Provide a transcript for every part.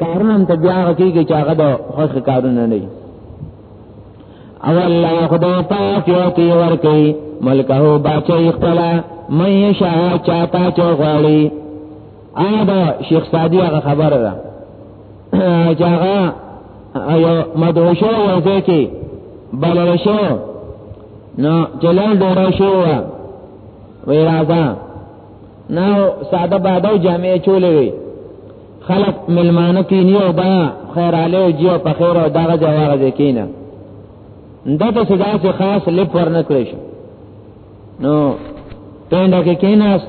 کارونه ته بیا کېږي چې هغه د خوښ کارونه نه او الله خدای پاک یو تی ور کوي ملکه بچي خپل مې شاه چاته چغړي آبا شیخ سادی هغه خبره ده چې هغه یو مدعو شو ورته کې بلل شو نو جلال ډوره شو وی راځه نو ساده بادو جامع چولې وی خلق ملمانو کې نیو با خیر علی او جیو په خیر او دغه جواره دې کینه دته صدا سے خاص لپ ورنکړې شو نو پینډه کې کیناست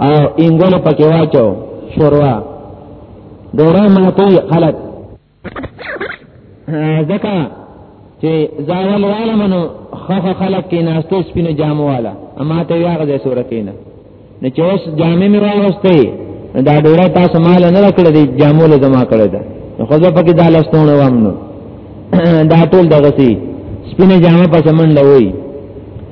او انګل پکې واچو شوروا ډوره ماته خلک ځکه چې زاول والا منو خخ خلک کې ناشته سپینو جامو والا اما ته یو هغه صورت کې نه نه چې اوس جامې مې راوستي دا ډوره تاسو مال نه کړې دي جامو له جمع کړې ده خو ځکه پکې دا لستونه وامنو دا ټول دغه سي سپینه جامه پس منډه وای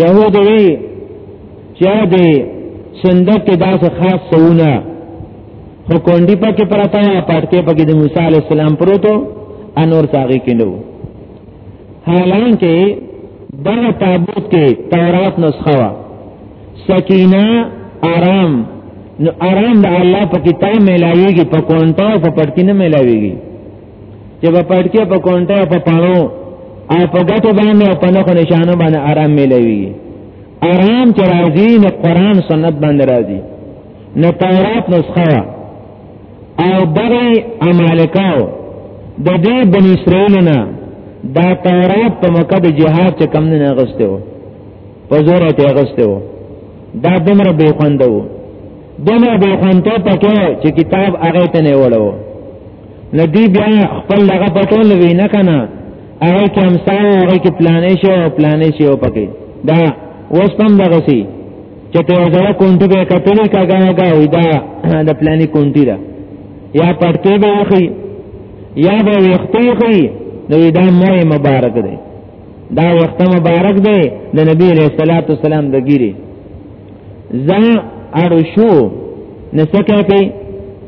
يهود وی چې دې صندوق کې داسې خاص سونه خو کونډي پکې پراته یا پټکې پکې د موسی عليه السلام پروتو انور ساغي کې نو حالانکه دغه تابوت کې تورات نسخه وا سکینه آرام نو آرام د الله په کتاب ملاویږي په کونټو په پټکینه ملاویږي چې په پټکې په کونټه په پانو او په ګټو باندې او په نخو نشانو باندې آرام ملوي آرام چې راځي نو قران سنت باندې راځي نو تورات نسخه او دغه امالکاو د دې بن اسرائیل نه دا تورات په مکه د جهاد چې کم نه غسته و په زور ته غسته و دا دمر به خوندو دمر به خوندته پکې چې کتاب هغه ته نه وړو نو دی بیا خپل دغه پټول وی نه کنه هغه کې همسایه هغه کې پلانې شو پلانې شو پکې دا اوس پم دغه سي چې ته ځای کونټي به کتلې کاګاګا وي دا د پلانې کونټي دا یا پړتې به وخی یا به وختي خي نو دا مې مبارک دی دا وخت مبارک دی د نبی رسول الله صلوات والسلام د ګيري زه ارشو نسکه په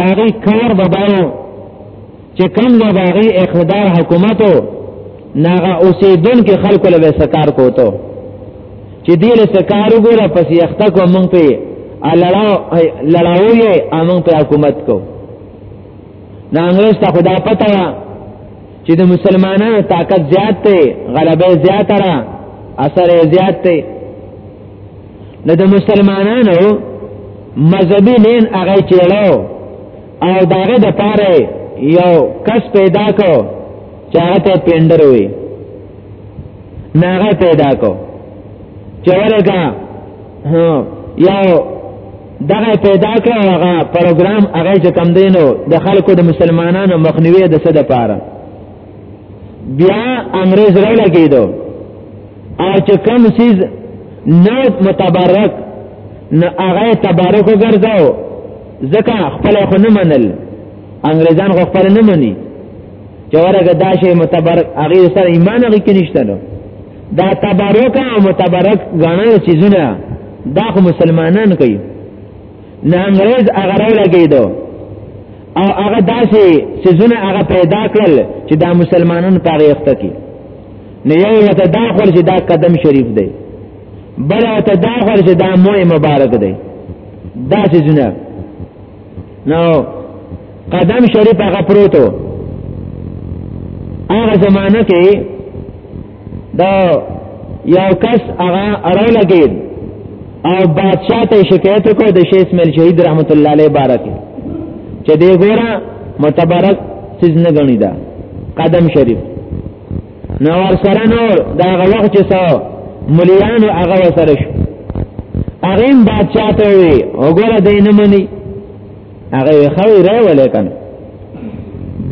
داغي کار بدایو چې کوم نه داغي اقتدار حکومت ناغه اوسیدون کې خلکو له سکار کوته چې دې له سکار وګوره پس یخته کو مونږ په لړاوی امون په حکومت کو دا انګريز ته خدا پته وا چې د مسلمانانو طاقت زیات دی غلبه زیات را اثر زیات دی نو د مسلمانانو مذهبي لین هغه چیړو او داغه د پاره یو کس پیدا کو چاته پیندر وي ناغه پیدا کو چورګه یو دغه پیدا کو هغه پروګرام هغه چې کم دینو د خلکو د مسلمانانو مخنیوي د څه د پاره بیا انګريز راولګیدو اچ کم سیز نو متبرک نو هغه تبرک ګرځاو ځکه خپل خو نه منل انګريزان خو خپل نه مني چې ورګه دا شی متبرک هغه سره ایمان هغه کې نشته نو دا تبرک او متبرک غنل چیزونه دا خو مسلمانان کوي نه انګريز هغه راولګیدو او هغه داسې سيزونه هغه پیدا کړل چې دا مسلمانان په اړه یې نه یو ته دا خور چې دا قدم شریف دی بل ته دا خور چې دا موه مبارک دی دا چې جناب نو قدم شریف هغه پروتو هغه زمانہ کې دا یو کس هغه اړه لګید او بادشاہ ته شکایت وکړ د شیخ اسماعیل شهید رحمت الله علیه بارک چې دی ګوره متبرک سیز نه غنی دا قدم شریف نو سره نو دا وخت چې سو مليانو هغه سره شو هغه بادشاہ ته وی وګوره دین منی هغه خو را ولیکن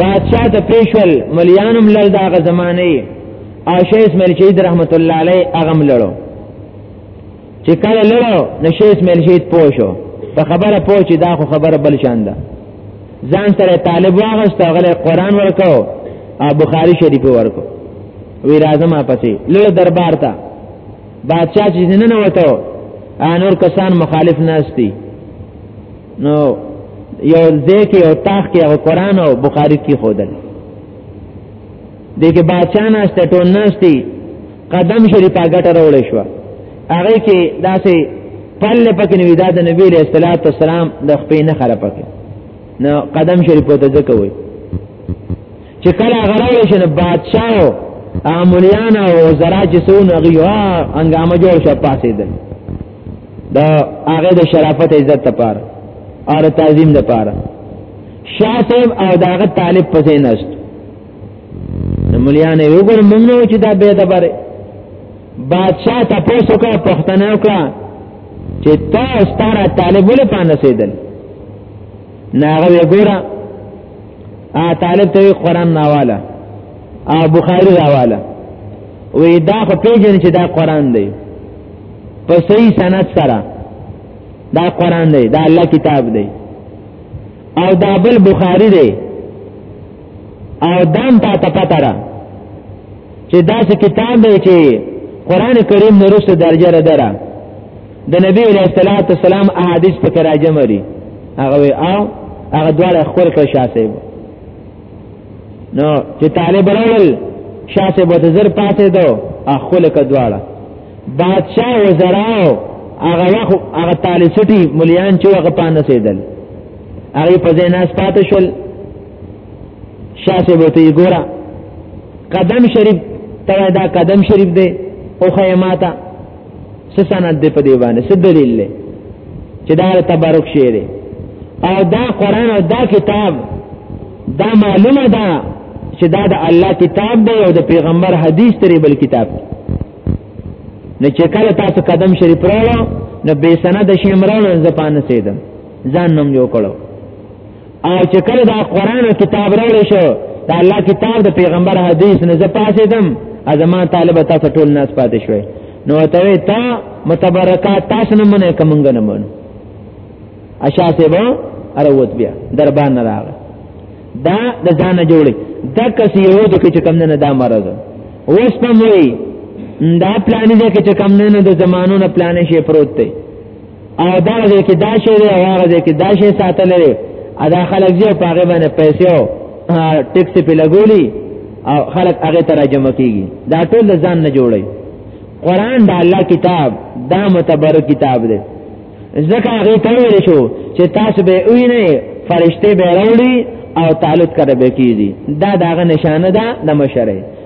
بادشاہ ته پیشل مليانم لړ دا غ زمانه او شیخ اسماعیل شهید رحمت الله علیه هغه ملړو چې کله لړو نشه اسماعیل شهید پوښو په خبره پوه چې دا خو خبره بل شان ده ځان سره طالب واغست غله قران ورکو او بخاری شریف ورکو وی راځم پسې لړ دربار ته بادشاہ چې نه نه وته انور کسان مخالف نه استي نو یو ځکه یو تاخ کې او قران او بخاری کې خودل دغه بادشاہ نه ستون نه استي قدم شریف هغه ټره وړې شو هغه کې داسې پل پکې نو دا د نبی له اصطلاح والسلام د خپې نه خره پکې نو قدم شریف ته ځکه وای چې کله غراول شي نو بادشاہ امولیان او زرا چې سون غيوا انګامه جوړ شو پاسې ده دا هغه د شرافت عزت لپاره او تعظیم لپاره شاه صاحب او داغه طالب پسې نشته نو مليان یو ګل مونږ نو چې دا به دبره بادشاہ تاسو کا پښتنه وکړه چې تاسو ستاره طالب ولې پانه سیدل ناغه وګوره ا طالب ته قرآن ناواله ا بخاری راواله وې دا خو پیژنې چې دا قرآن دی په صحیح سند سره دا قرآن دی دا الله کتاب دی او دا بل بخاری دی او دام تا ته پته را چې دا څه کتاب دی چې قران کریم نورسته درجه را درا د نبی علیہ الصلوۃ والسلام احادیث په کراجه مری هغه او هغه دواړه خور کړ شاسه نو چې طالب راول شاسه به زر پاتې دو اخول ک دواړه بادشاہ وزراو هغه وخت هغه طالب سټي مليان چې هغه پانه سیدل هغه په ځای ناس پاتې شول شاسه به ته ګورا قدم شریف ته دا قدم شریف دی او خیماتا څه سند دی په دی باندې څه دلیل دی چې دا تبارک شی دی او دا قران او دا کتاب دا معلومه ده چې دا د الله کتاب دی او د پیغمبر حدیث تری بل کتاب نه چې کله تاسو قدم شریف راړو نو به سند شي عمران زپان سیدم ځان نوم یو کړو او چې کله دا قران او کتاب راوړل شو دا الله کتاب د پیغمبر حدیث نه زپاسې دم ازما طالب تاسو ټول ناس پاتې شوي نو ته تا متبرکات تاسو نه منه کومنګ نه منو اشاسه به اروت بیا دربان نه راغله دا د ځان جوړي دا کس یو د کې کم نه دا مرز اوس په مې دا پلان دې کې کم نه د زمانو نه پلان شي پروت دی او دا دې کې دا شی دی او هغه دې کې دا شی ساتل لري ادا خلک یې په هغه باندې پیسې او ټیکس په لګولي او خلک هغه ترجمه کوي دا ټول ځان نه جوړي قران دا الله کتاب دا متبرک کتاب دی ځکه هغه ته ویل شو چې تاسو به وی نه فرشته به راوړي او تعلق کړه به کیږي دا داغه نشانه ده د مشره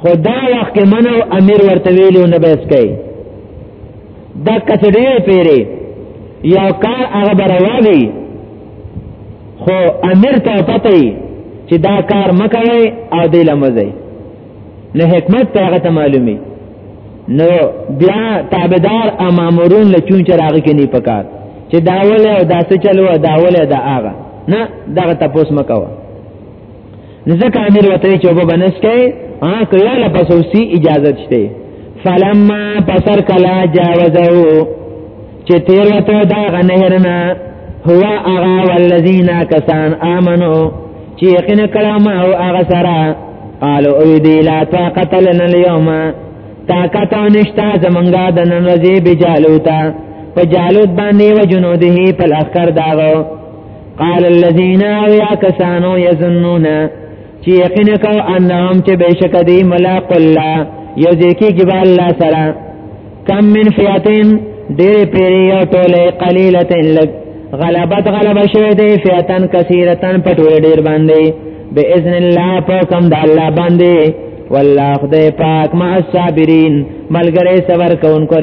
خو دا وخت کې منو امیر ورته ویلو نه بس کوي دا کچډې پیری یو کار هغه برواوی خو امیر ته پته وي چې دا کار مکوي او دی لمزي نه حکمت ته هغه ته معلومي نو بیا تابعدار امامورون له چون چراغ کې نه پکار چې داوله او داسې چلو داوله دا هغه نه دغه تاسو مکوه ځکه امیر وته چې وب بنسکه ها کله لا پسوسی اجازه شته فلما پسر کلا جاوزو چې تیر وته دا غنهرنا هو اغا والذین کسان امنو چې یقین کړه ما او اغا سره قالوا او دی لا طاقت لنا اليوم طاقت نشتا زمنګا د نن ورځې بجالوتا په جالوت باندې و جنوده په لخر داغو قال الذين يا كسانو يظنون چې یقینا کو انهم چې بشک دی ملاق الله یو ځکه کې به الله سره کم من فیاتین ډېر پیری او ټوله قلیلتین لګ غلبت غلبه شوه دی فیاتن کثیرتن په ټوله ډېر باندې باذن الله په کم د الله باندې والله خدای پاک مع الصابرین ملګری صبر کوونکو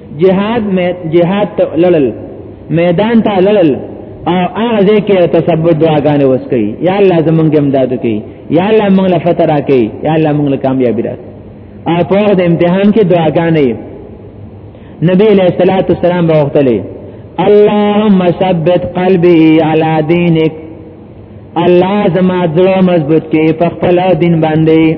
جهاد جهاد ته لړل میدان ته لړل او هغه ځکه تثبت دعاګانې وسکي یا الله زمونږه امداد کوي یا الله موږ له فتح راکړي یا الله موږ له کامیابی راکړي او په هغه د امتحان کې دعاګانې نبی علیہ الصلوۃ والسلام راوختلې اللهم ثبت قلبي على دينك الله زما زړه مضبوط کې په خپل دین باندې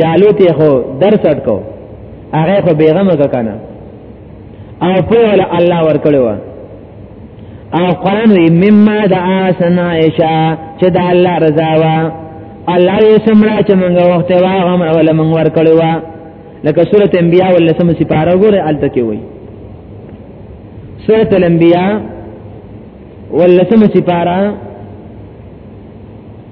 جالو ته خو درس اټکو هغه خو بیغمه کنه او په ول الله ورکړو او قران وی مما د اسنا عائشہ چې د الله رضا وا الله یې سمرا چې موږ وخت وا غم ول موږ ورکړو وا لکه سوره انبیاء ولسم سپاره وګوره الته کې وای سوره الانبیاء ولسم سپاره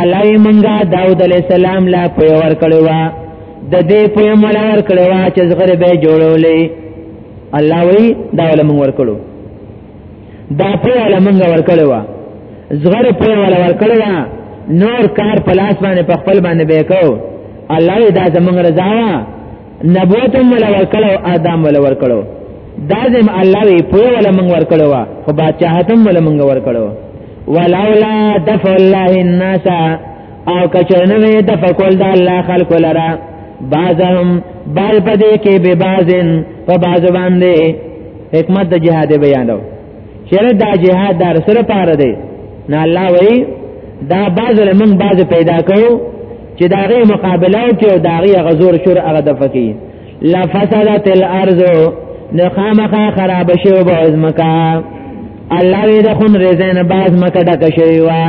الله منګه داوود علی السلام لا په ور کړو د دې په مل ور کړو چې زغره به جوړولې الله وی دا ول مونږ ور کړو دا په ول مونږ ور کړو زغره په ول ور کړو نور کار پلاس باندې په خپل باندې به کو الله دا زمونږ رضا نبوت هم ولا ورکړو آدم ولا ورکړو دازم الله وی په ولا من ورکړو خو بادشاہت هم ولا من ورکړو ولولا دفع الله الناس او کچنه وی دفع کول د الله خلق لرا بعضهم بل پدې کې به بعضن په بعض باندې حکمت د جهاد بیانو چیرې دا جهاد دار سره پاره دی نه الله وی دا باز لمن باز پیدا کړو چې داغه مقابله او چې داغه غزور شر هغه د فقې لا فسدت الارض نه خامخا خراب شي او باز مکا الله دې د خون رزن باز مکه ډک شي وا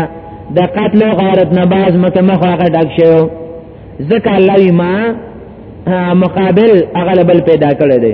د قتل او غارت نه باز مکه مخه هغه ډک شي ځکه الله ما مقابل اغلبل پیدا کړی دی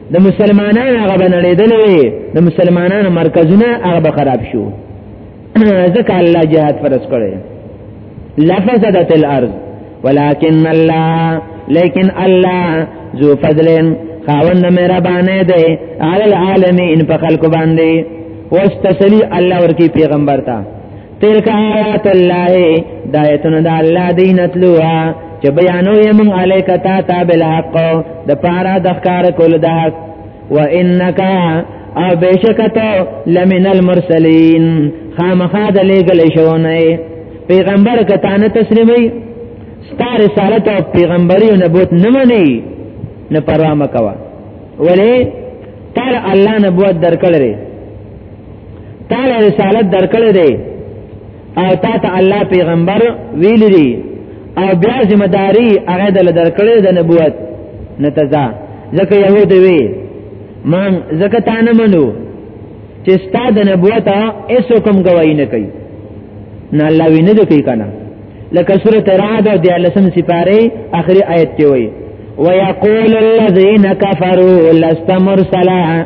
د مسلمانانو هغه بنړېدل وي د مسلمانانو مرکزونه هغه به خراب شو ځکه الله جهاد فرض کړي لفسدت الارض ولكن الله لیکن الله ذو فضل خاوند مهربانه دی علی العالمین په خلق باندې واستسلی الله ورکی پیغمبر ته تلک آیات الله دا ایتونه د الله دین تلوا چې بیانو یې مونږ الیک تا تا بالحق د پارا د ښکار کول د حق و انک او بشکته لمن المرسلین خامخا د لګل شونه پیغمبر کته نه تسلیمي ستا رسالت او پیغمبري او نبوت نه مني نه پروا مکوا ولی تعالی الله نبوت درکړي تعالی رسالت درکړې دی او تا ته الله پیغمبر ویل دی او بیا ذمہ داری هغه دل درکړې د نبوت نتزا ځکه يهود وی مان ځکه تا نه منو چې ستا د نبوت هیڅ کوم گواہی نه کوي نه الله ویني د کوي کنه لکه سوره رعد او د لسم سپاره اخري آیت کې وایي ويقول الذين كفروا لست مرسلا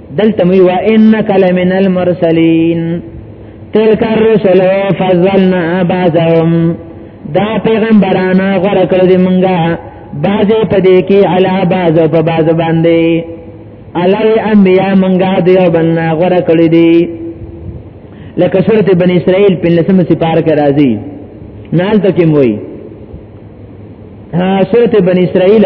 دلته وی وا انک لمن المرسلین تلک الرسل فضلنا بعضهم دا پیغمبرانو غره کړو دی مونږه بعضه پدې کې علا بعضه په بعض باندې علی انبیا مونږه دیو بننا غره کړی دی لکه سورته بنی اسرائیل په لسم سپار کې راځي نال تکیم وای سورته بنی اسرائیل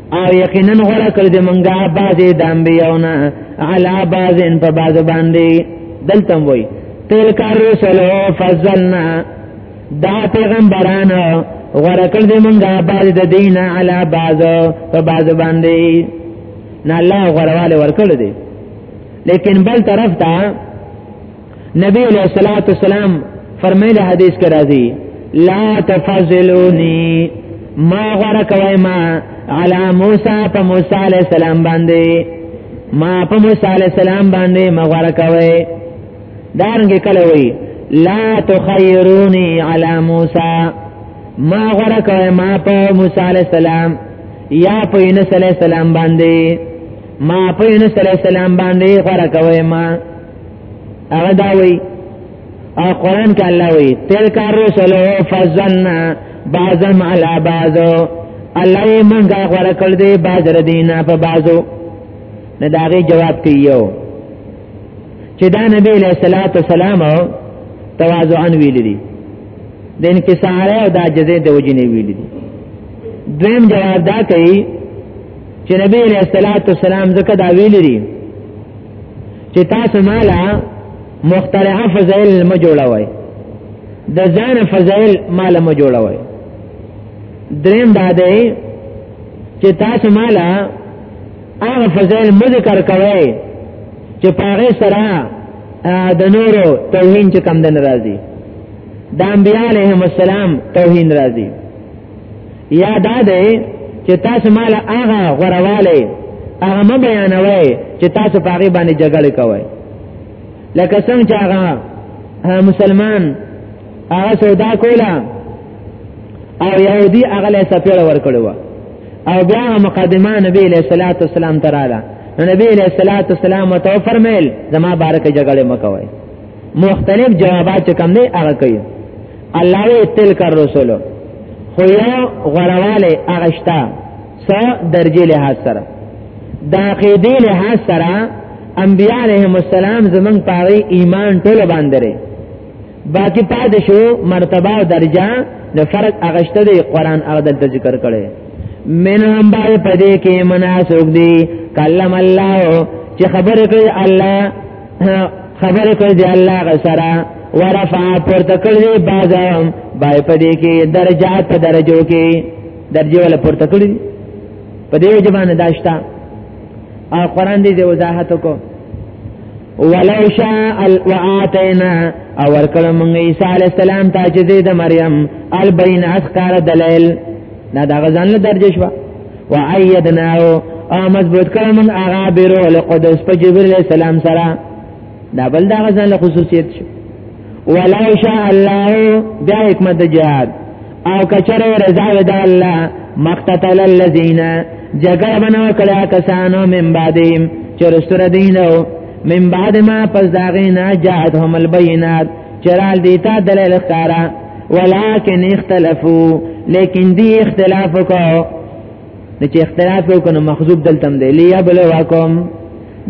او یقینا غره کړ دې منګه بازي د انبیاونه علا بازن په باز باندې دلته وای تلک الرسل فضلنا دا پیغمبران غره کړ دې منګه باز د دین علا باز په باز باندې نه الله غرواله ورکړ دې لیکن بل طرف ته نبی علیہ الصلوۃ والسلام فرمایله حدیث کې راځي لا تفضلونی ما غره کوي ما علی موسی په موسی علیہ السلام باندې ما په موسی علیہ السلام باندې ما غره کوي دارنګ کله وی لا تخیرونی علی موسی ما غره کوي ما په موسی علیہ السلام یا په یونس علیہ السلام باندې ما په یونس علیہ السلام باندې غره کوي ما هغه دا وی او قران کې الله وی تلک الرسل فزنا بعضم على بعض الله یې مونږه غوړه کړ دې بعض ردینا په بعضو نه داغه جواب کیو چې دا نبی له صلوات والسلام تواضع ان ویل دي د انکسار او د عجزې د وجې نه ویل دي دویم جواب دا کوي چې نبی له صلوات والسلام زکه دا ویل دي چې تاسو مالا مخترع فضائل مو جوړوي د ځان فضائل مال مو جوړوي دریم دا دی چې تاسو مالا هغه فضائل مو ذکر کوي چې پاره سره د نورو توهین چې کم دن راځي د انبیاء علیهم السلام توهین راځي یا دا ده چې تاسو مال هغه غرواله هغه م بیانوي چې تاسو په هغه باندې جګړه کوي لکه څنګه چې هغه مسلمان هغه سودا کوله او يهودي هغه له سپېړه ورکړو او بیا مقدمه نبی له صلوات والسلام تراله نبی له صلوات والسلام تو فرمایل زما بارک جګړه مکوئ مختلف جوابات چې کوم دی هغه کوي الله وی تلک الرسل خو یو غرواله هغه شته څو درجه له سره د عقیدې له سره انبیاء علیهم السلام زمون پاره ایمان ټول باندې باقی پاد شو مرتبه او درجه نو فرق اغشته دی قران هغه د ذکر کړي من هم باندې پدې کې مناسوک دی کلم الله چې خبره کوي الله خبرې کوي د الله غسرا ورفع پورته کړی بازم بای پدې کې درجات په درجو کې درجه ول پورته کړی په دې وجه باندې داشتا او قران دې وضاحت کو ولو شاء واتینا او ورکړم عیسی علی السلام ته چې د مریم البین اسقال دلیل دا دا غزان له درجه شو و ايدنا او مضبوط کړه من اغا بیرو له قدس په جبرئیل علیہ السلام سره دا بل دا غزان له خصوصیت شو ولو شاء الله دا حکمت د جهاد او کچره رضا د الله مقتتل الذين جګړه بنو کړه کسانو من بعدهم چرستر دینو من بعد ما پس داغینا جاءتهم البینات چرال دیتا دلیل اختارا ولكن اختلفوا لیکن دی اختلاف کو نو چې اختلاف وکړو مخزوب دلتم دی ليبلوکم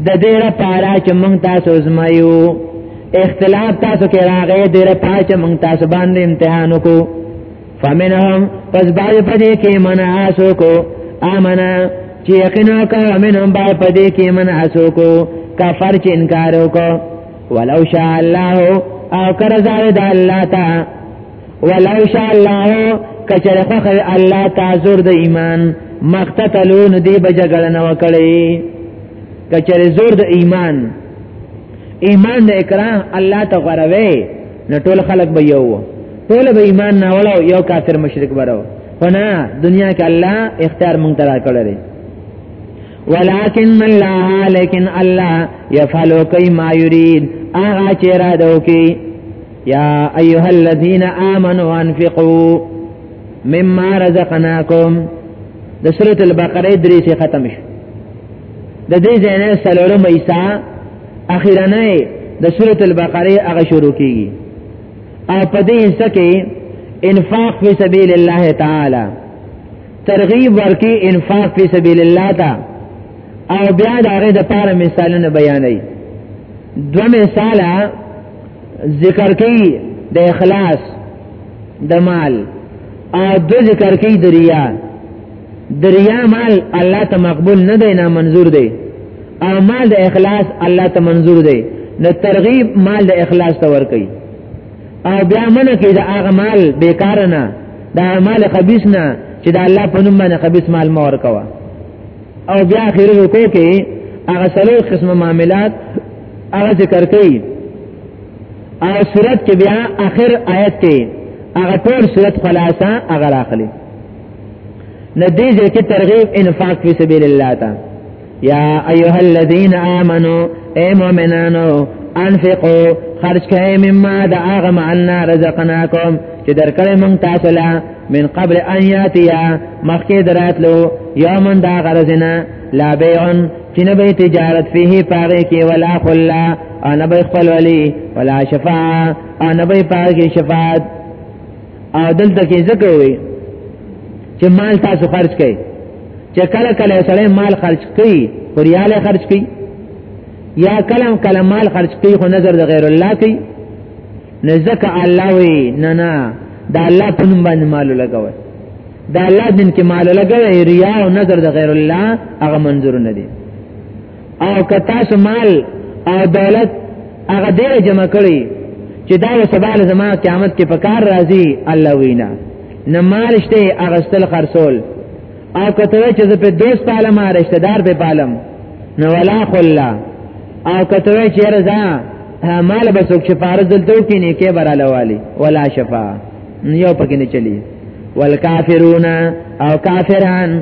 د دې لپاره چې موږ تاسو زمایو اختلاف تاسو کې راغې د دې لپاره چې موږ تاسو باندې امتحان وکړو فمنهم پس باج پدې کې من آسو کو امنا چې یقینا کا منهم باج پدې کې من آسو کو کفر چې انکار وکړو ولو شاء الله او کر زائد الله تا ولو شاء الله کچر خوخ الله تا زور د ایمان مقتتلون دی بجګړه نه وکړي کچر زور د ایمان ایمان د اکراه الله ته غروي نه ټول خلق به یو ټول به ایمان نه ولا یو کافر مشرک برو خو نه دنیا کې الله اختیار مونږ ته راکړی ولكن من الله لكن الله يفعل كما يريد اغا چرا دوکي يا ايها الذين امنوا انفقوا مما رزقناكم د سوره البقره درې څخه ختم شو د دې ځای سلورم ایسا اخیرانه د سوره البقره هغه شروع کیږي او په دې حصہ کې انفاق فی سبیل الله تعالی ترغیب ورکی انفاق فی سبیل الله تا او بیا دا غي د پاره مثالونه بیانې دو مثال ذکر کوي د اخلاص د مال او دو ذکر کوي د ریا د ریا مال الله ته مقبول نه دی نه منظور دی او مال د اخلاص الله ته منظور دی نو ترغیب مال د اخلاص ته ور کوي او بیا منه کې د هغه مال بیکار نه د مال خبيث نه چې د الله په نوم باندې خبيث مال مور کوا او بیا اخر رکو کې هغه سلو قسم معاملات هغه ذکر کړي او صورت کې بیا اخر آیت کې هغه ټول صورت خلاصہ هغه راخلي ندیجه کې ترغیب انفاق فی سبیل الله تعالی یا ایها الذین آمنو اے مومنانو انفقو خرج کئ مما د هغه معنا رزقناکم چې درکړې مونږ تاسو له من قبل ان یاتیا مخکې دراتلو یومن دا غرزنا لا بیعن چې نه به تجارت فيه پاره کې ولا خلا انا به خپل ولی ولا شفاعه انا به پاره کې شفاعت او دلته کې ذکر وي چې مال تاسو خرج کړئ چې کله کله سره مال خرج کړئ خورياله خرج کړئ یا کلم کله مال خرج کړئ خو نظر د غیر الله کوي نه ځکه الله وي نه نه دا الله په نوم باندې مال لګوي دا الله دین کې مال لګوي ریا او نظر د غیر الله هغه منظور نه دي او که تاسو مال او دولت هغه ډیر جمع کړی چې دا سبال زما قیامت کې په کار راځي الله وینا نه مال شته هغه ستل خرصول او کته چې په دوست عالم رشتہ دار به پالم نو ولا خلا او کته چې رضا مال به څوک چې فارض دلته کې نه کې براله والی ولا شفا یو پکې نه چلی والکافرون او کافران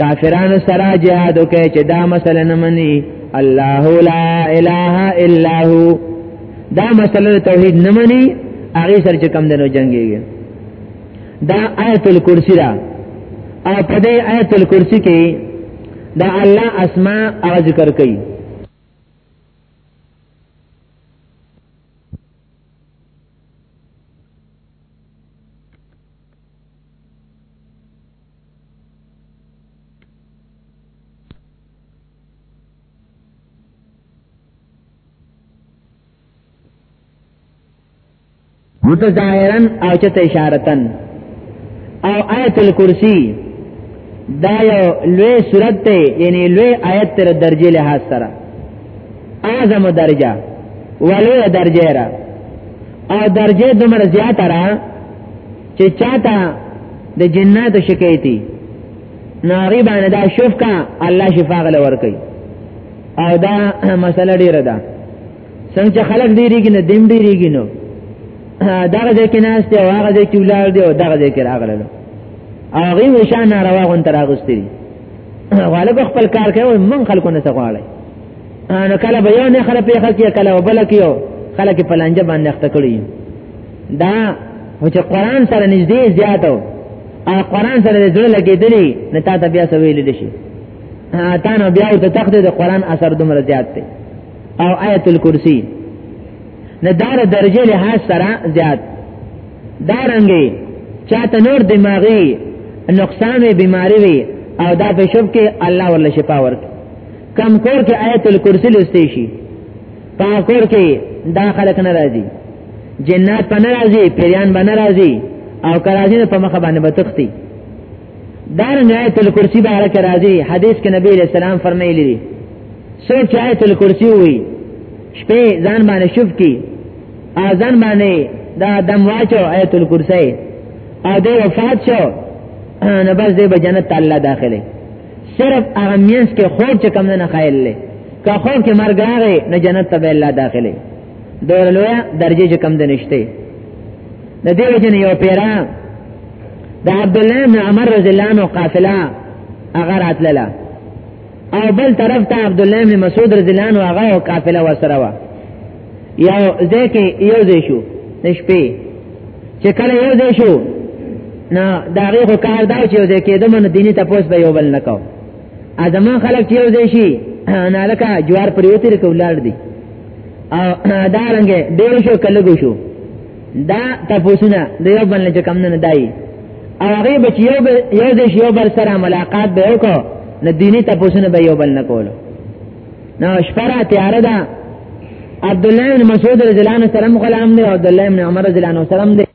کافرانو سره جهاد وکړي چې دا مسله نه مني الله لا اله الا هو دا مسله توحید نه مني هغه سره چې کم دنو جنگيږي دا آیت الکرسی دا او په دې آیت الکرسی کې دا الله اسماء او ذکر کوي متظاهرا او چته اشارتن او آیت الکرسی دا یو لوی صورت ته یعنی لوی آیت تر درجه له سره اعظم درجه ولوی درجه را او درجه دومره زیاته را چې چاته د جناتو شکایتي ناری باندې دا شفقه الله شفا غل ور کوي او دا مسله ډیره ده څنګه خلک دیریږي نه دیم دیریږي نو دغه ځکه ناشته او هغه ځکه ولار دی او دغه ځکه راغله هغه وشان ناروا غون تر اغستري غالب خپل کار کوي من خلکو نه څغواړي نو کله به یو نه خلک پیخه کې کله وبل کې خلک په لانجه باندې اخته کړی دا او چې قران سره نږدې زیاتو او قران سره د زړه لګېدلې نه تا ته بیا سوي لیدل شي تا نو بیا ته تخته د قران اثر دومره زیات دی او آیت الکرسی نه دار درجه له هاس سره زیات دارنګي چاته نور دماغي نقصان وي بیماری وي او دا په شپ کې الله ورله شفا ورک کم کور کې آیت الکرسی لسته شي پاکور کې دا خلک نه راځي جنات په نه راځي پیران به نه راځي او کراځي په مخه باندې بتختی دار نهایت الکرسی به حرکت راځي حدیث کې نبی علیہ السلام فرمایلی دی سوچ آیت الکرسی وی شپې ځان باندې شوف کی اذان باندې دا دم واچو آیت الکرسی او د وفات شو نو بس دې به جنت تعالی داخله صرف هغه مینس کې خوب چې کم نه خیال لې که خوب کې مرګ راغی نه جنت ته به الله داخله ډېر لوی درجه چې کم ده نشته د دې وجه نه یو پیرا د عبد الله بن عمر رضی الله عنه قافله هغه راتله او بل طرف ته عبد الله بن مسعود رضی الله عنه هغه قافله وسره و یو ځای کې یو ځای شو د شپې چې کله یو ځای شو نه دا غیغه کار دا چې یو ځای کې د من دیني تپوس به یو بل نه کو ازما خلک چې یو ځای شي نه لکه جوار پریوتی رکو لاړ دي او دا رنګ ډیر شو کله ګو شو دا تپوسونه د یو بل نه کم نه دای او هغه به یو یو ځای یو بل سره ملاقات به وکړو نه دیني تپوسونه به یو بل نه کولو نو شپره تیار ده عبد الله بن مسعود رضی الله عنه سره غلام دی عبد الله بن عمر رضی الله عنه سره دی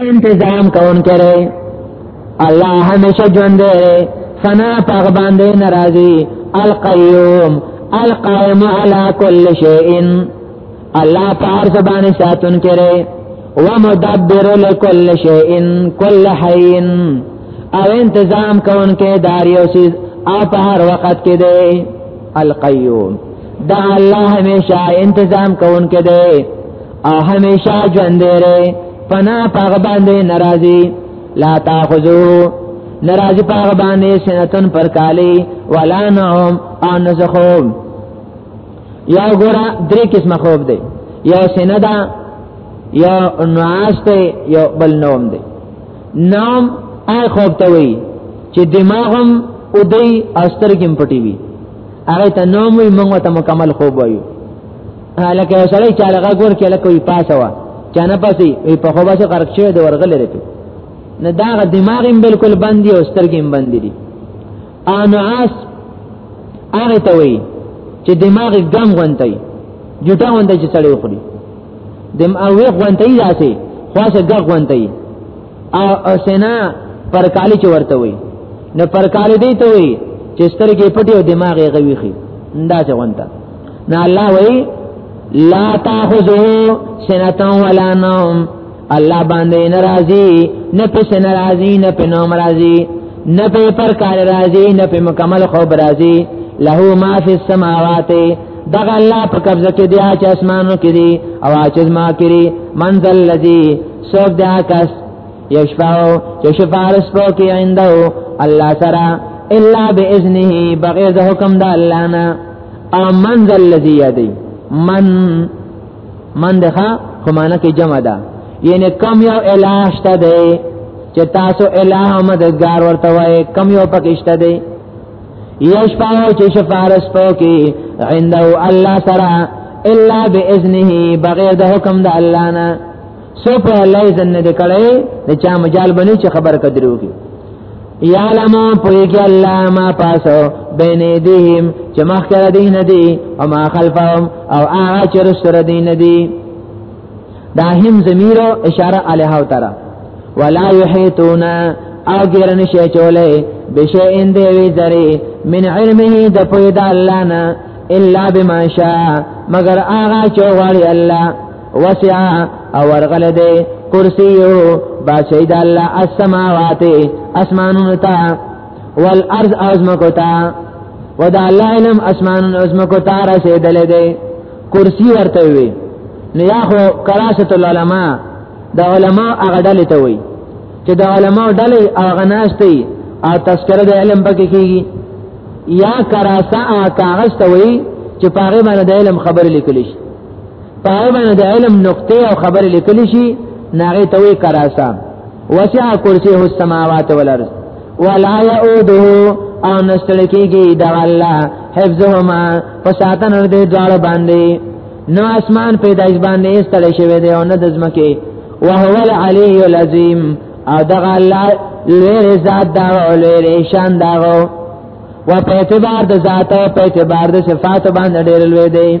انتظام کون کرے الله همیشه ژوند دی فنا پاغ باندې ناراضي القيوم القائم على كل شيء الله پار زبانه ساتون کړي ومدبر لكل شيء كل حي او انتظام کون کې داریو سیز اپ هر وخت کې دی القیوم دا الله همیشه انتظام کون کې دی او همیشه ژوند لري پنا پاغ باندې ناراضي لا تاخذو ناراضي پاغ باندې سنتن پر کالی ولا نوم ان زخوم یا ګورا درې قسمه خوب دی یا سینه ده یا نعاس ده یا بل نوم ده نوم آی خوب ته وی چې دماغم او دی استرګم پټی وی هغه ته نوم وی موږ ته مکمل خوب وایو لکه یو سړی چې هغه ګور کې لکه وی پاسه وا چانه پاسي وی په خوبه سره غرق شوی د ورغلې رته نه دا دماغم بالکل بندي او سترګم بندي دي انعاس هغه ته وایي چې دماغ ګم غونتای جټا غونتای چې سړی وخوري دم او وی غونتای داسې خاصه ګغ غونتای او سینا پر کالی چې ورته وایي نه پر کالی دی ته وایي چې سترګې پټي او دماغ یې غوي خي انداز غونتا نه الله وایي لا تاخذو سنتان ولا نوم الله باندې ناراضي نه پس ناراضي نه په نوم راضي نه په پر کار راضي نه په مکمل خوب راضي له ما فی السماوات دغه الله په قبضه کې دی چې اسمانو کې دی او چې ما کړی منزل لذي سوګ دیا کس یشفاو چې شفارس پو کې آینده الله سره الا باذنه بغیر د حکم د الله نه او منزل لذي یادی من من ده خو معنا کې جمع ده یعنی کم یو الہ شته ده چې تاسو الہ مددگار ورته وای کم یو پکشته ده یش پاو چې شفارس پو کې عنده الله سره الا باذنه بغیر د حکم د الله نه څه په الله زن دې کړي د چا مجال بني چې خبر کدرو کی یا لما پویږي الله ما پاسو بین ایدیهم چې مخ کړه دین دی او ما خلفهم او هغه چې رسر دین دی دا هم زمیر اشاره علیه او تعالی ولا یحیتون او ګر نشي چولې بشه ان دی وی ذری من علمه د پوی د الله نه الا بما شاء مگر هغه چې غواړي الله وسع او ورغله دې کرسیو بادشاہی د الله السماوات اسمانونو ته والارض ازمکو ته ودا الله علم اسمانونو ازمکو ته رسیدلې دې کرسی ورته وي نو یا خو کراست العلماء د علماء هغه ډلې ته وي چې د علماء ډلې هغه ناشتي او تذکره د علم پکې کیږي یا کراسه کاغذ ته وي چې پاره باندې د علم خبر لیکل شي پای باندې د علم نقطې او خبرې لیکل شي ناغه ته وی کراسا وسع کرسی هو السماوات والارض ولا يؤده او نستل کیږي د الله حفظهما فساتن دې دوال باندې نو اسمان پیدایش باندې استل شوی دی او نه د زمکه وهو العلی العظیم او دغه الله لوی ذات دا او لوی شان دا او په اعتبار د ذات او په اعتبار د صفات باندې ډېر لوی دی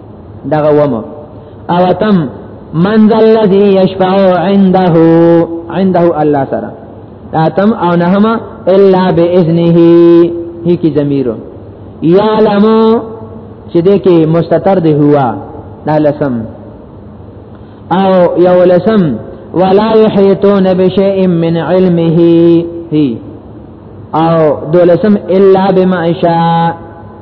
دغه ومه او تم من ذا الذي يشفع عنده عنده الله سره اتم او نهما الا باذنه هی کی ضمیر یعلم چې دې کې مستتر دی هوا دا لسم او یو لسم ولا يحيطون بشيء من علمه هي او دولسم الا بما شاء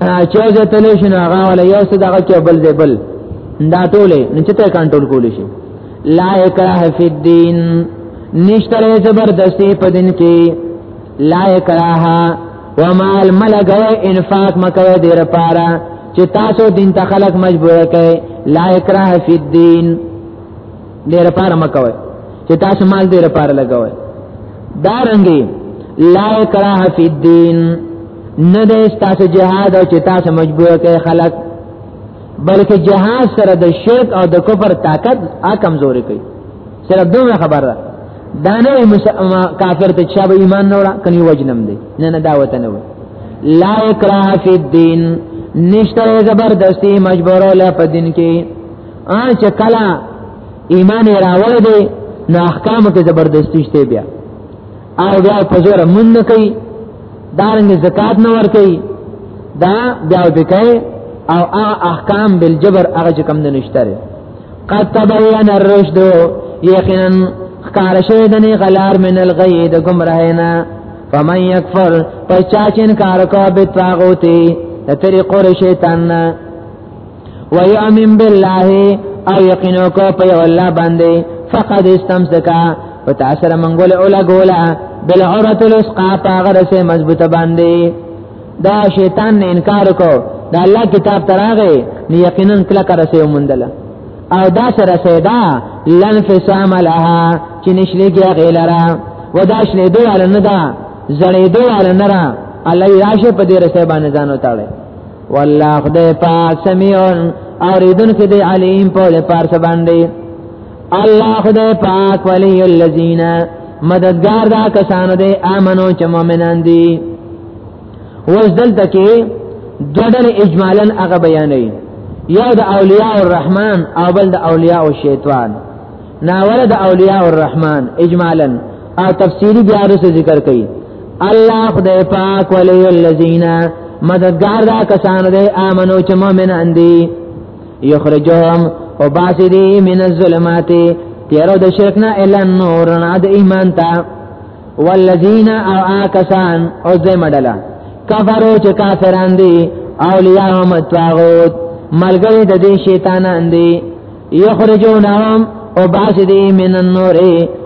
چې ځه تلې شنو هغه ولا یو څه دغه کې بل دی بل دا ټوله نه چې ته کنټرول کولی شي لا اکراه فی الدین نشتره زبردستی په دین کې لا اکراه وما الملغ انفاق مکوي دیر پارا چې تاسو دین ته خلق مجبور کړي لا اکراه فی الدین دیر پارا مکوي چې تاسو مال دیر پارا لګوي دارنګي لا اکراه فی الدین نه د تاسو جهاد او چې تاسو مجبور کړي خلک بلکې جهاد سره د شرک او د کفر طاقت آ کمزوري کوي سره دوه خبره دا نه کافر ته چې ایمان نه وړه کني وجنم دی نه نه دا وته نه لا اکراه فی الدین نشته زبردستی مجبور ولا په دین کې ا چې کلا ایمان راوړ دی نو احکام کې زبردستی شته بیا هغه بیا په زور مون نه کوي دارنګ زکات نه ور کوي دا بیا وکړي او هغه احکام بالجبر هغه چې کم نه نشته قد تبين الرشد یقینا خکار شوی د نه غلار من الغی د گمراهینا فمن یکفر پس چا چې انکار کو به طاغوتی د طریقو شیطان نه ويؤمن بالله او یقینو کو په الله باندې فقد استمسکا په تاسو سره منګول اوله ګولا بل عورت الاسقا پاغر سے مضبوط باندې دا شیطان نه انکار کو دا الله کتاب تراغه نو یقینا کله کر سه ومندل او دا سره سیدا لن فسام لها چې نشلی کې غیلرا ودا شلی دوی علنه دا زړې دوی علنه را الله یې راشه په دې رسې باندې ځان وتاړي والله خدای پاک سمیعون اوریدن کې دی علیم په لپاره څه باندې الله خدای پاک ولی الذین مددگار دا کسانو دی امنو چې مؤمنان دي اوس دلته کې دوړل اجمالا هغه بیانې یو د اولیاء الرحمن او بل د اولیاء الشیطان ناوله د اولیاء الرحمن اجمالا او تفسیری بیا رس ذکر کړي الله خدای پاک ولی الذین مددگار دا کسان دی امنو چې مؤمن اندي یخرجهم او باسی دی من الظلمات تیرو د شرک نه الا نور نه د ایمان تا والذین او آکسان او زمدلا کفرو چې کافران دي اولیاء هم تواغوت ملګری د دې شیطانان دي یخرجونهم او باس دی من النور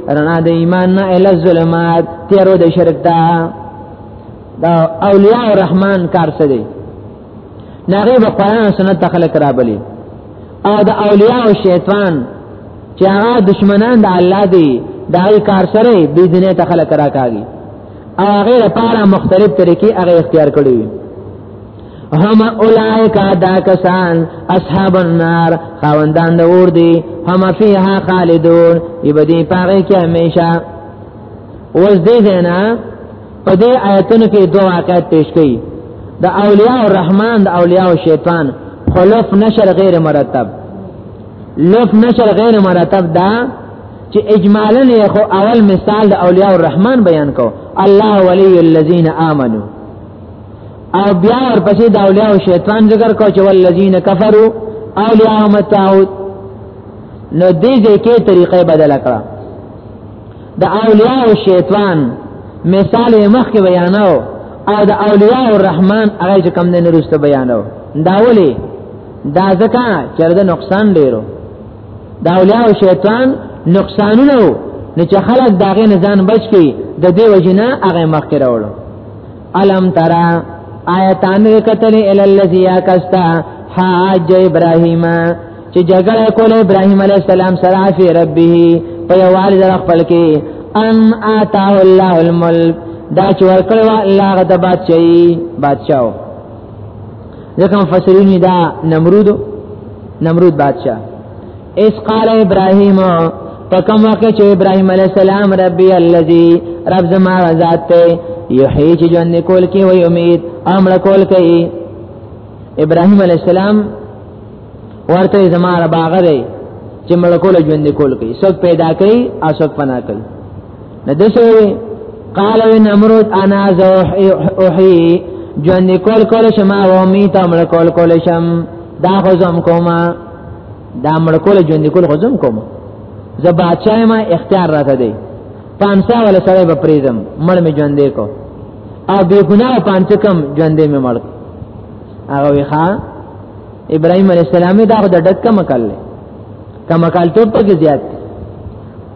رنا د ایمان نه ال ظلمات تیرو د شرک دا دا اولیاء الرحمن کار څه دی نغه په قران او سنت تخلق را بلی او د اولیاء او شیطان چې هغه دشمنان د الله دی دا کار سره بی دینه تخلق را کوي هغه لپاره مختلف طریقې هغه اختیار کړی هم اولائک دا کسان اصحاب النار خواندان د اور دی هم فیها خالدون یبدی پاره کې همیشه اوس دې زینا په دې آیتونو کې دوه واقعات پیش کړي د اولیاء الرحمن د اولیاء الشیطان خلف نشر غیر مرتب لف نشر غیر مرتب دا چې اجمالا یې خو اول مثال د اولیاء الرحمن بیان کو الله ولی الذین آمنو او بیا ورپسې د اولیاء او شیطان ذکر کو چې والذین کفروا اولیاء متعود نو دې ځکه طریقې بدل کړه د اولیاء او شیطان مثال مخ کې بیانو او د اولیاء الرحمن هغه چې کم نه روسته بیانو دا ولي دا ځکه چې د نقصان ډیرو د اولیاء او شیطان نقصانونه نه چې خلک داغه نه ځان بچ کی د دې وجنه هغه مخ کې راوړو الم ترا آیت ان کتل ال الذی کستا حاج ابراهیم چې جګړه کول ابراهیم علی السلام سره فی ربه په یوال در خپل کې ان آتاه الله الملک دا چې ورکړو الله غته بادشاہي بادشاہو ځکه مفسرین دا نمرود نمرود بادشاہ اس قال ابراهيم پکم وقت چې ابراهيم عليه السلام ربي الذي رب زما ذات ته يحيي چې ژوند کول کې وي امید امر کول کوي ابراهيم عليه السلام ورته زما رب هغه دی چې مړ کول ژوند کول کوي څوک پیدا کوي او څوک فنا کوي نه دسوي قال ان امرود انا زوحي ژوند کول کول شما او امید امر کول کول شم دا خو زم کومه دا مړ کول ژوند کول خو زم کوم زه بادشاہ ما اختیار راته دی پانسا ولا سره به پریزم مړ می ژوند کو او بی ګناه پانچ کم ژوند می مړ هغه وی ها ابراهيم عليه السلام دا د ډک کم کړل کم کال ټوټه کې زیات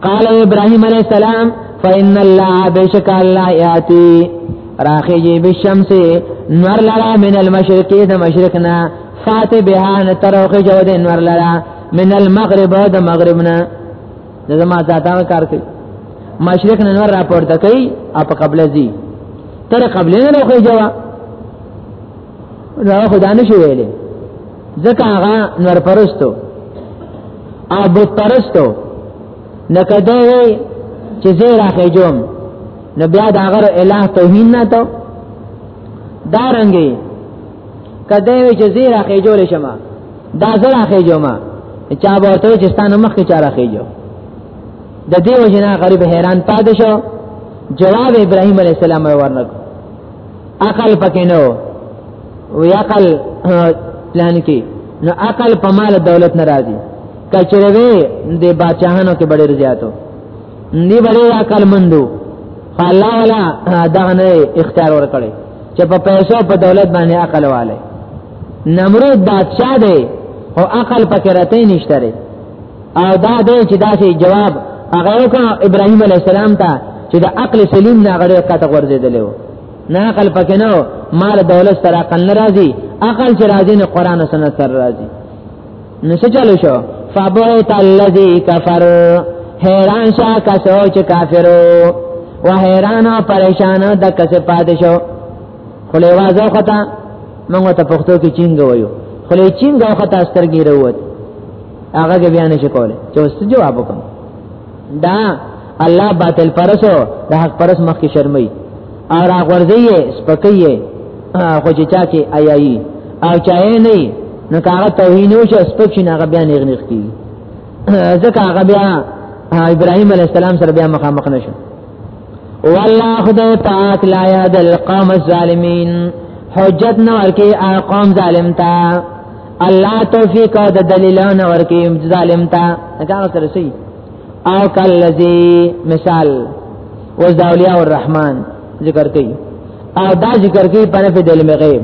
قال ابراهيم عليه السلام فإن الله بشك الله ياتي راخجي بالشمس نور لرا من المشرق ده مشرقنا فات بها نتروخ جو ده نور لرا من المغرب ده مغربنا ده زما ذاتا کار کوي مشرق نه نور راپورته کوي اپ قبله دي تر قبله نه روخي جواب نو خدا نشي ویلې ځکه هغه نور پرستو او بت پرستو نه کده چې زه راخې جوم نو بیا دا غره الہ توهین نه ته دارنګي کده وی چې زه راخې جوړ شمه دا زه راخې جومه چا به ته چې ستانه مخ کې چا راخې جو د دې وجنه غریب حیران پاد شو جواب ابراهيم عليه السلام ورنکو عقل پکې نه وي عقل پلان کې نو عقل په مال دولت ناراضي کچره وي د بادشاہانو کې ډېر زیاتو دی ډېر عقل مندو الله ولا دا نه اختیار ور کړی چې په پیسو په دولت باندې عقل والے نمرود بادشاہ دی او عقل پکې راته نشته او دا دی چې دا سي جواب هغه وکړه ابراهيم عليه السلام ته چې د عقل سلیم نه غړې کته ورزيدلې و نه عقل پکې نه مال دولت سره عقل ناراضي عقل چې راضي نه قران او سنت سره راضي نو څه چلو شو فبوت الذي كفر حیران شا کسو چې کافرو و حیران او پریشان د کس پاتې شو خله وازه خطا موږ ته پښتو کې چینګ وایو خله چینګ او خطا سترګې وروت هغه کې بیان شي کوله چې وست جواب وکم دا الله باطل پرسو د حق پرس مخ کې شرمي اور غورځي سپکي خو چې چا کې آیایي او چای نه نو هغه توهین او چې سپک شي هغه بیان یې غنښتي ځکه هغه بیا ابراهيم عليه السلام سره بیا مخامخ نشو والله خدای پاک لا یاد القوم الظالمین حجت نو ورکی قوم ظالم تا الله توفیق او د دلیلان ورکی ظالم تا هغه سره سي او کلذي مثال وز اولیاء الرحمن ذکر کوي او دا ذکر کوي په نفي د علم غیب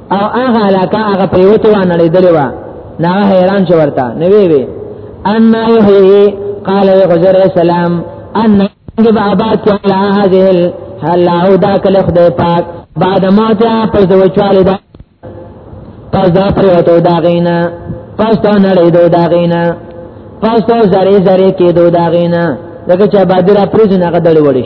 او هغه علاقه هغه پریوته و نړیدلې و نه حیران شو ورته نو وی وی ان یحیی قال غزر السلام ان بابا تعالی هذه الله دا کله خدای پاک بعد ما ته پس د وچواله دا پس دا پریوته دا غینا پس دا نړیدو دا غینا پس دا زری زری کېدو دا غینا دغه چې بادر اپریز نه غدړ وړي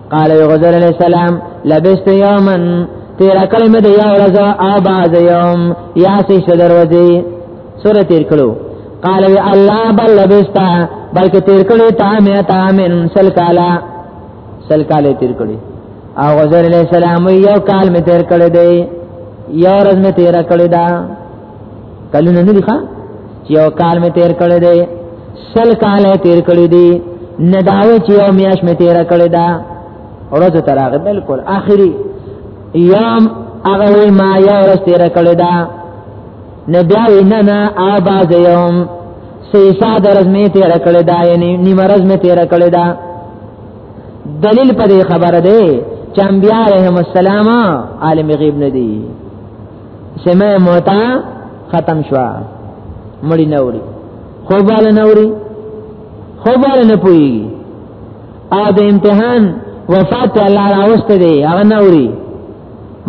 قال يغذر عليه السلام لبست يوما تیر کلمه دی یا ورځ او بعض یوم یا سی شدر وځي سورې تیر کړو قال وی الله بل لبستا بلکې تیر کړو تامه تامن سل کالا سل کالا تیر کړو او غزر علیہ السلام یو کال می تیر کړو دی یو ورځ می تیر کړو دا کلونه نه دي ښا چې یو کال مې تیر کړی دی سل کال تیر کړی دی نه داوي چې یو میاش مې تیر کړی دا ورځ تر هغه بالکل اخري یوم هغه وی ما یو ورځ تیر کړی دا نه بیا نه نه آباز یوم سیسا درز می تیر کړی دا یعنی نیمه ورځ می تیر کړی دا دلیل په دې خبره ده چې انبیاء علیهم السلام عالم غیب نه دي سمه موتا ختم شو مړی نه وری خو بالا نه وری خو بالا نه پوي او د امتحان وفات الله راوسته دی هغه نه وری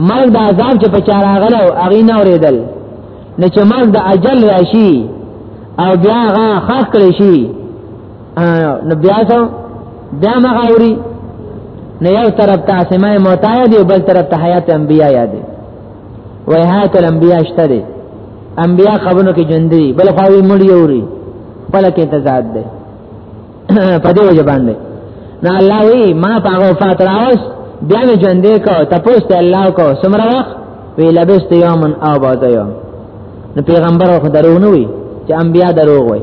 مرګ د عذاب چې په چار غلو هغه نه وریدل نه چې مرګ د اجل راشي او بیا هغه خاص کړی شي نو بیا څو بیا ما غوري نه یو طرف ته سمای موتای دی بل طرف ته حیات انبیا یاد دی وای هات الانبیاء شته دي انبیاء قبرونو کې ژوند دي بل خو یې مړ یوري بل کې تضاد ده په دې وجه باندې نه الله وی ما پاغه وفات راوس بیا مې ژوند کو تاسو ته الله کو سمره وخت وی لبست یومن او بعد یوم نو پیغمبر خو درو نه وی چې انبیا دروغ وای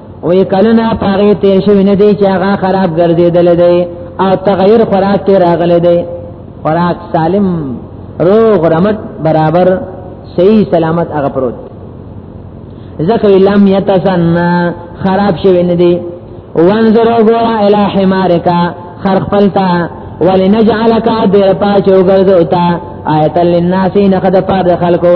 او کلونه پاره تیر شوی نه دی چې هغه خراب ګرځیدل دی او تغیر خوراک ته راغلی دی خوراک سالم روغ رمټ برابر صحیح سلامت هغه پروت ذکر لم یتسنا خراب شوی نه دی وانظر وګورا الی حمارکا خر خپلتا ولنجعلک دیر پاچو ګرځوتا آیت للناس نخد پار خلقو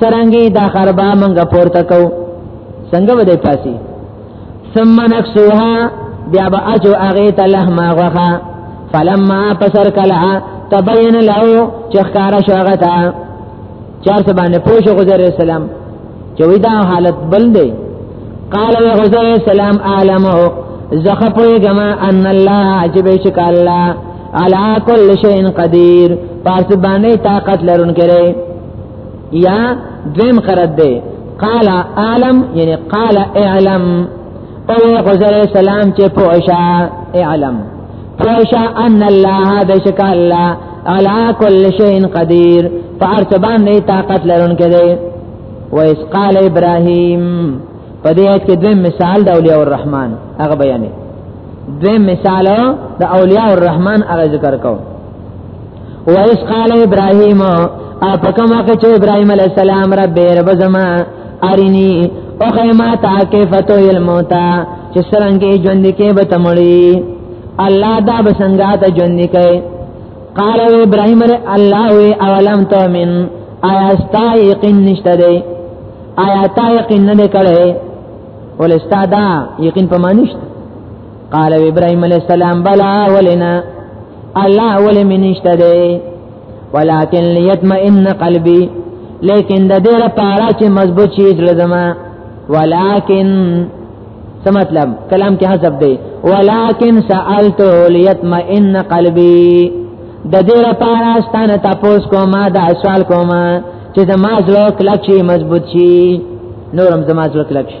سرنګي دا خربا منګه پورته کو څنګه ودی پاسي ثم نکسوها بیا به اجو اغه ته لهما غوخه فلما پسر کلا تبین له چخکار شغتا چار سبانه پوش غزر السلام چې وی دا حالت بل دی قال غزر السلام عالمو زخه پوی گما ان الله عجب شک الله علا کل شیء قدیر پس باندې طاقت لرونکي یا دیم قرد دے قال اعلم یعنی قال اعلم او غزر السلام چې پوښا اعلم پوښا ان الله بشک الله علا کل شیء قدیر فارتبان نه طاقت لرونکي دی و اس قال ابراهیم په دې آیت کې دویم مثال د اولیاء الرحمن هغه بیانې دویم مثال د اولیاء الرحمن هغه ذکر کوو وایس قال ابراهیم ا پکم وخت چې ابراهیم علی السلام رب رب زما ارینی او خیما تا کې فتو الموتا چې څنګه ژوند کې به تمړي الله دا بسنګا ته ژوند کې قال ابراهيم الله وي اولم تؤمن آیا ستا یقین نشته دی آیا تا یقین نه کړي ولستا دا یقین په معنی نشته قال ابراهيم عليه السلام بلا ولنا الله ولې منشته دی ولكن ليطمئن قلبي لیکن د دې لپاره چې مضبوط شي زړه زما ولكن څه مطلب کلام کې حذف دی ولكن سالت ليطمئن قلبي د دې لپاره ستانه تاسو کومه دا سوال کومه چې زما زړه کلک شي مضبوط شي نورم زما زړه کلک شي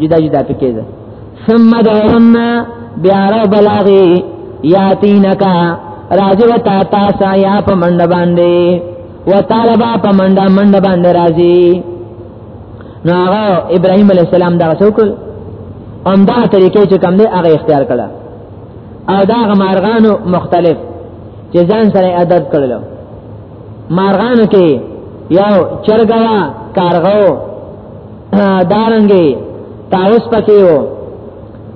جدا جدا پکې ده ثم دورن بیا را بلاغي یاتینکا راځي وتا تاسو یا په منډه باندې وطالبا په منډه منډه باندې راځي نو هغه ابراهيم عليه السلام دا څوک هم دا طریقې چې کوم دی هغه اختیار کړه او دا مارغانو مختلف چې ځان سره عادت کړل مارغانو کې یو چرګوا کارغو دارنګي تاوس پکيو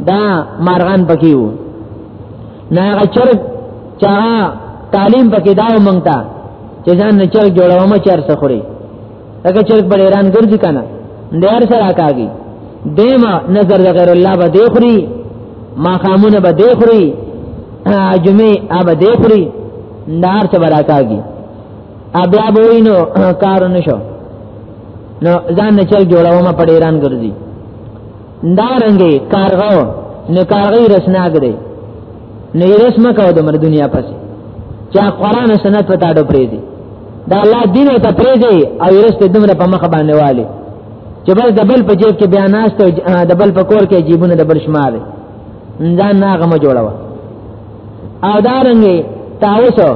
دا مارغان پکيو نه غچر چا تعلیم پکې دا مونږه چې ځان نه چر جوړوم چر سخوري هغه چر په ایران ګرځي کنه ډیر سره کاږي دیمه نظر د غیر الله به دی خوري ما خامونه به دی خوري جمعه اب دی خوري نار څه براکاږي ابیا بوینو کار نشو نو ځان نه چل جوړاو ما پړ ایران ګرځي دا رنګي کارغو نه کارغي رسنا ګرځي نه رسم کاو د مر دنیا پس چا قران سنت پتا ډو پری دي دا الله دین ته پری دي او رسته دمر په مخ باندې والي چې بل دبل په جیب کې بیاناست او دبل په کور کې جیبونه دبل شمار ځان نه غم جوړاو او دا رنګي تاوسو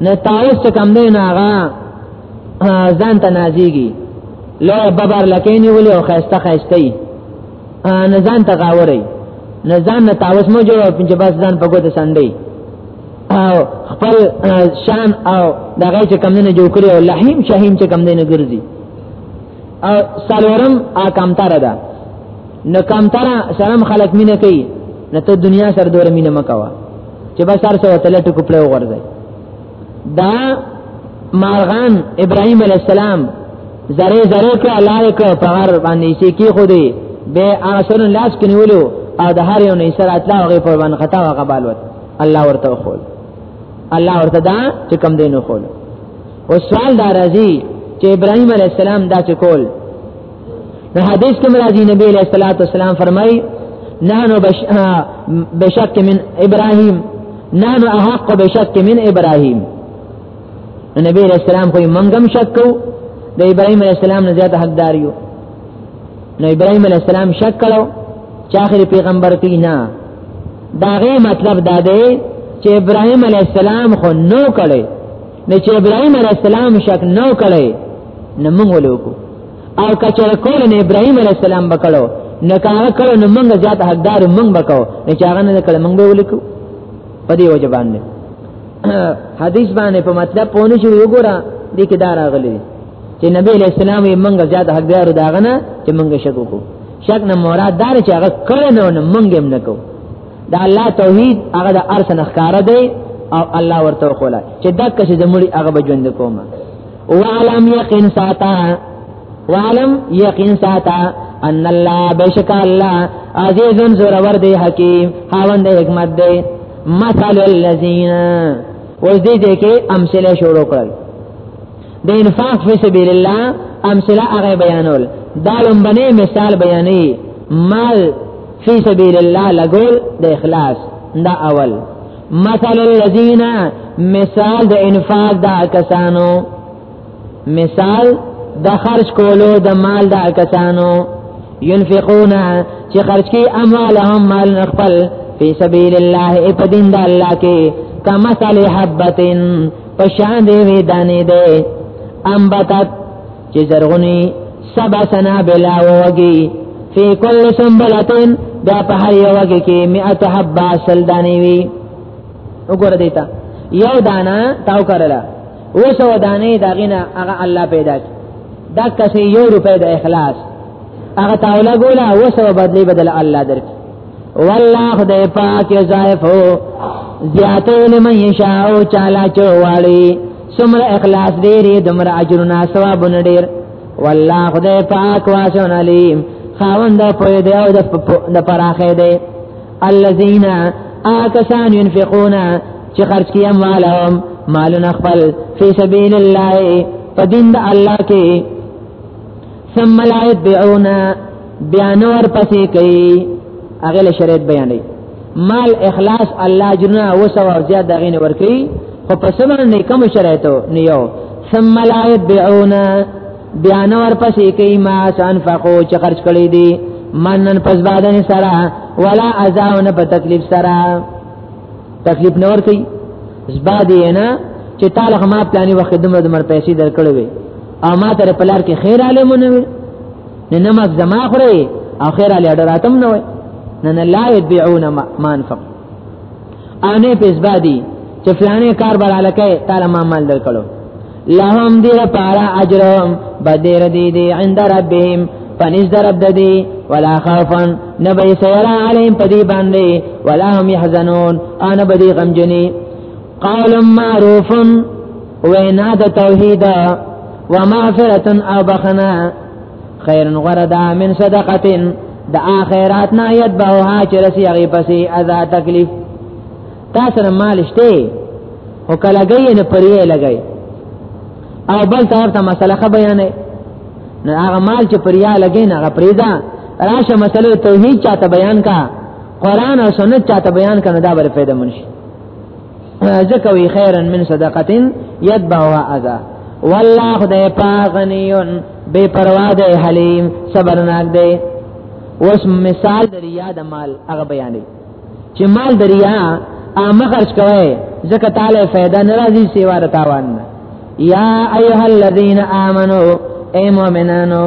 نه تاوس کم دی نه هغه ځان ته نازيږي لو ببر لکینی ولی او خسته خسته ای نه ځان ته غاوري نه ځان نه تاوس مو جوړ پنځه بس ځان په ګوت سندې او خپل شان او دغه چې کم نه جوړ کړی او لحیم شهیم چې کم نه ګرځي او سالورم ا کمتر ده نو کمتر شرم خلق مینه کوي نو ته دنیا سره دور مینه مکوا چې بس هر څه وتلټ کو پلو ورځي دا مارغان ابراهيم عليه السلام زره زره کو الله کو په هر باندې شي کې خو دی به اصل لاس کې نیولو او د هر یو نه سره اطلاع غي په باندې خطا او قبالوت الله ورته خو الله ورته دا چې کم دینو خو او سوال دار ازي چې ابراهيم عليه السلام دا چې کول نو حدیث کې مرادي نبی عليه الصلاه والسلام فرمایي نحنو بشک من ابراهيم نحن احق بشک من ابراهيم نبی علیہ السلام خو منګم شک کو د ابراهيم علیہ السلام نه زیات حقدار یو نو ابراهيم علیہ السلام شک کړو چې اخر پیغمبر تی نه دا غي مطلب دا دی چې ابراهيم علیہ السلام خو نو کړي نه چې ابراهيم علیہ السلام شک نو کړي نه موږ ولوکو او کچره کول نه ابراهيم عليه السلام بکړو نه کار کړو نو موږ زیات حقدار موږ بکاو نه چاغه نه کړو موږ به ولیکو په دې وجه باندې حدیث باندې په مطلب پونه شو یو ګره دې کې دار اغلی چې نبی علیہ السلام یې موږ زیات حقدار داغه نه چې موږ شک وکړو شک نه مراد دار چې هغه کړو نو موږ هم نه کوو دا الله توحید هغه د ارث نخکاره دی او الله ورته وکړه چې دا کښې زموږ هغه بجوند کومه وعلم یقین ساتا وعلم یقین ساتا ان الله بشک الله عزیز زورور دی حکیم خاوند حکمت دی مثل الذین اوس دې دې کې امثله شروع کړل د انفاق فی سبیل الله امثله هغه بیانول دا لومبنه مثال بیانې مال فی سبیل الله لګول د اخلاص دا اول مثل الذين مثال د انفاق دا کسانو مثال د خرج کولو د مال دا کسانو ينفقون چې خرج کی اموالهم مال خپل فی سبیل الله په دین د الله کې کما صالح حبتن پشان دی وی دانې ده انبتت چې زرغونی سبع سنا بلا وږي فی کل سنبلتن دا په هر یو وږي کې 100 حبا سل دانی وی وګوره دیتا یو دانا تاو کرلا وسو دانه داغینا هغه الله پیدا کی دا کسې یو روپې د اخلاص هغه تاولا ګولا وسو بدلی بدل الله درک والله خدای پاک ضعیف زیاتو لمن یشاء چالا چوالی سمر اخلاص ډېرې دمر اجرنا ثواب نډېر والله خدای پاک واسون علیم خاوند په دې او د پراخې دې الذين آکسان ينفقون چې خرج کیه مالهم مالنا خپل فی سبیل الله په دین د الله کې ثم لا يتبعون بیان ور پسې کوي هغه له شریعت بیانې مال اخلاص الله جنا وسو او زیاد دغه نه ورکی خو په سمن نه کوم شرایتو نیو ثم لا يبعون بیان ور پسې کوي ما سان فقو چې خرج کړی دي منن پس بادن سرا ولا عذاون په تکلیف سرا تکلیف نه ور کوي زبا دی نه چې تعالی ما پلاني وخت دمر دمر پیسې درکړې وي او ما تر پلار کې خیر عالمونه نه نمک زما خوري او خیر علی ډراتم نه وای نه نه لا يبيعون ما انفق انه پس بادي چې فلانه کار براله کوي تعالی ما مال درکړو لهم دیر پارا اجرهم بدیر دی دی عند ربهم پنځ درب د دی ولا خوفن نبی سیرا علیم پدی باندې ولا هم يحزنون انا بدی غمجنی قول معروف وینا د توحید ومغفرة او بخنا خیر غره دا من صدقتن د اخرات نه یت به ها چې رسی هغه پسې ادا تکلیف تاسو نه مال شته او کله گئی نه پرې لګی او بل طرف ته مسله بیانې نه هغه مال چې پریا لګی نه هغه پریدا راشه مسله توحید چاته بیان کا قران او سنت چاته بیان کنه دا بر پیدا منشي ځکه وی خیرن من صدقتن یتبعها اذا والله خدای پاک غنیون بے پروا ده حلیم صبرناک ده اوس مثال د ریا د مال هغه بیانې چې مال د ریا عامه خرج کوي ځکه تعالی فائدہ ناراضي سیوا د تاوان یا ایها الذین آمنو اے مؤمنانو